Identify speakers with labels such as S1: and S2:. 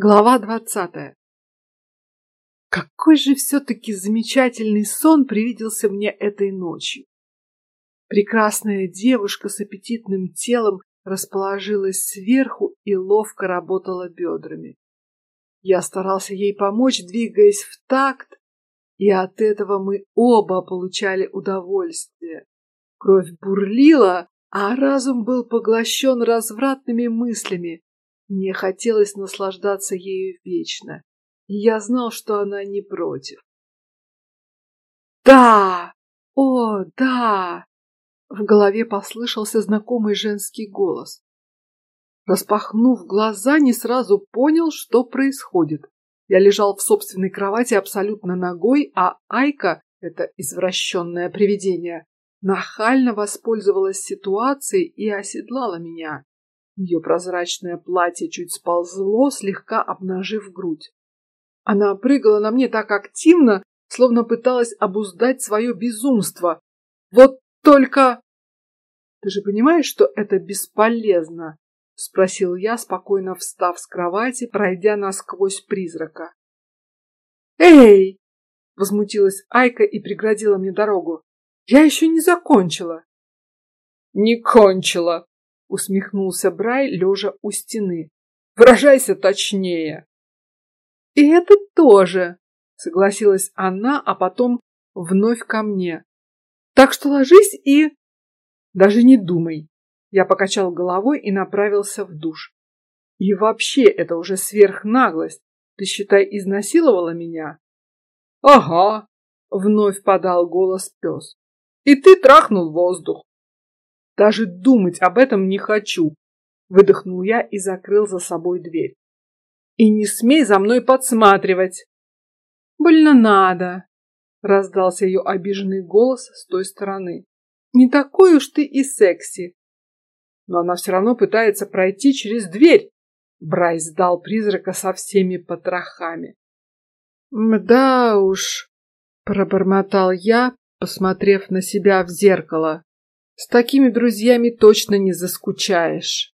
S1: Глава двадцатая. Какой же все-таки замечательный сон привиделся мне этой ночью. Прекрасная девушка с аппетитным телом расположилась сверху и ловко работала бедрами. Я старался ей помочь, двигаясь в такт, и от этого мы оба получали удовольствие. Кровь бурлила, а разум был поглощен развратными мыслями, мне хотелось наслаждаться ею вечно, и я знал, что она не против. Да, о, да! В голове послышался знакомый женский голос. Распахнув глаза, не сразу понял, что происходит. Я лежал в собственной кровати абсолютно ногой, а Айка, это извращенное привидение, нахально воспользовалась ситуацией и оседлала меня. Ее прозрачное платье чуть сползло, слегка обнажив грудь. Она прыгала на мне так активно, словно пыталась обуздать свое безумство. Вот только... Ты же понимаешь, что это бесполезно? Спросил я, спокойно встав с кровати, пройдя насквозь призрака. Эй! Возмутилась Айка и преградила мне дорогу. Я еще не закончила. Не кончила, усмехнулся Брай, лежа у стены. Выражайся точнее. И это тоже, согласилась она, а потом вновь ко мне. Так что ложись и даже не думай. Я покачал головой и направился в душ. И вообще, это уже сверхнаглость. Ты считай, изнасиловала меня? Ага, вновь подал голос пес. И ты трахнул воздух. Даже думать об этом не хочу. Выдохнул я и закрыл за собой дверь. И не смей за мной подсматривать. Больно надо. Раздался ее обиженный голос с той стороны. Не такой уж ты и секси. Но она все равно пытается пройти через дверь. Брайс дал призрака со всеми потрохами. Да уж, пробормотал я, посмотрев на себя в зеркало. С такими друзьями точно не заскучаешь.